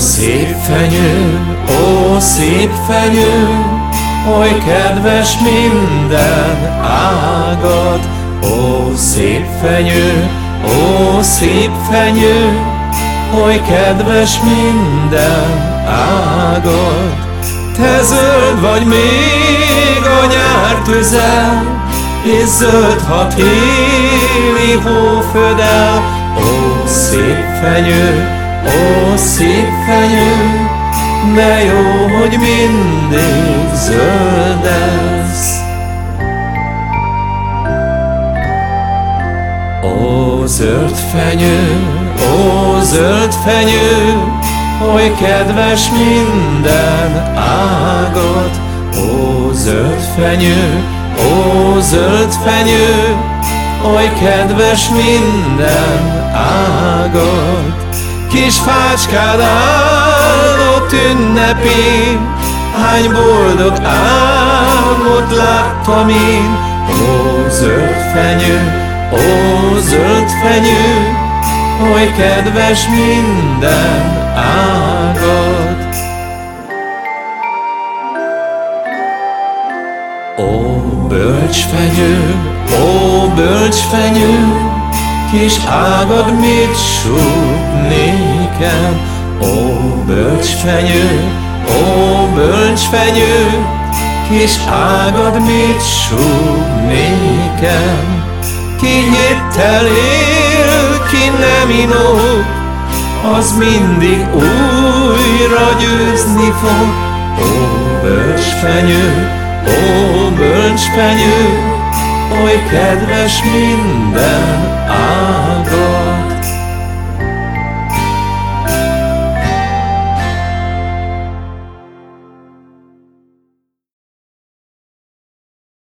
Szép fenyő, ó, szép fenyő, oly kedves minden ágad. Ó, szép fenyő, ó, szép fenyő, oly kedves minden ágad. Te zöld vagy még a nyár tüzel, és zöld, ha téli hófödel. Ó, szép fenyő, Ó, szép fenyő, de jó, hogy mindig zöldesz. Ó, zöld fenyő, ó, zöld fenyő, oly kedves minden ágat. Ó, zöld fenyő, ó, zöld fenyő, oly kedves minden ágat. Kis fácskád áldott ünnepén, Hány boldog álmot láttam én, Ó, zöld fenyő, ó, zöld fenyő, Oly kedves minden ágad. Ó, bölcs fenyő, ó, bölcs fenyő, Kis ágad mit súg nékem, Ó, bölcs fenyő, ó, bölcs fenyő, Kis ágad mit súg nékem. Ki hittel él, ki nem inok, Az mindig újra győzni fog. Ó, bölcs fenyő, ó, bölcs fenyő, oly kedves minden áll.